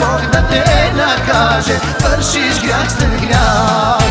Bog da te nakaže Vršiš grah ste grah